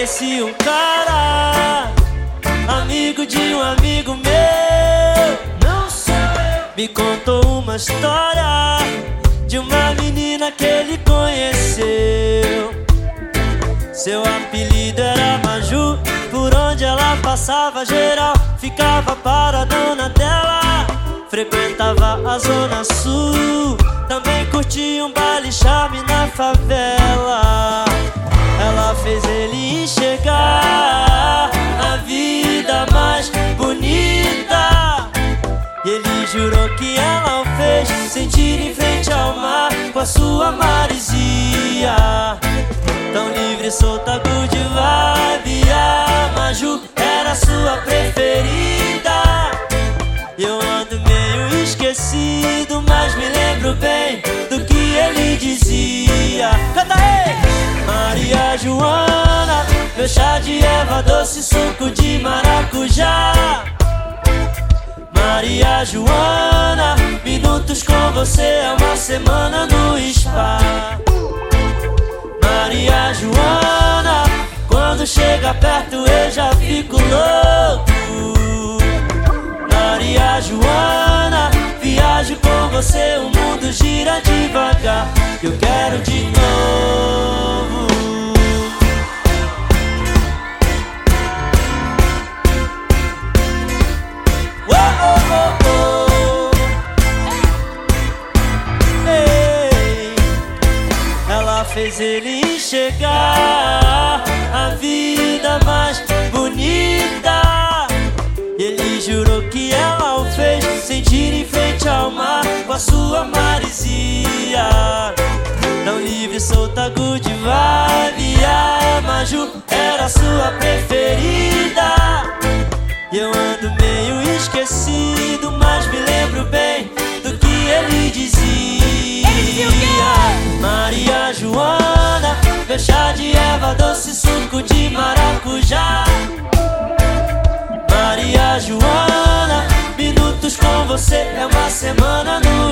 conheci um cara, amigo de um amigo meu. Não sou eu. Me contou uma história de uma menina que ele conheceu. Seu apelido era Maju, por onde ela passava geral, ficava paradona dela. Frequentava a zona sul, também curtia um baile charme na favela. Sentir em frente ao mar com a sua marisia. Tão livre, solta, good vibe. A Maju era sua preferida. Eu ando meio esquecido, mas me lembro bem do que ele dizia. Canta aí! Maria Joana, meu chá de erva doce, suco de maracujá. Maria Joana, com você é uma semana no spa. Maria Joana, quando chega perto eu já fico louco. Maria Joana, viajo com você, o mundo gira devagar. Eu quero de ela fez ele enxergar a vida mais bonita. Ele jurou que ela o fez sentir em frente ao mar com a sua marisia. Tão livre, solta, good vibe. A Maju era sua preferida. Joana, minutos com você é uma semana no.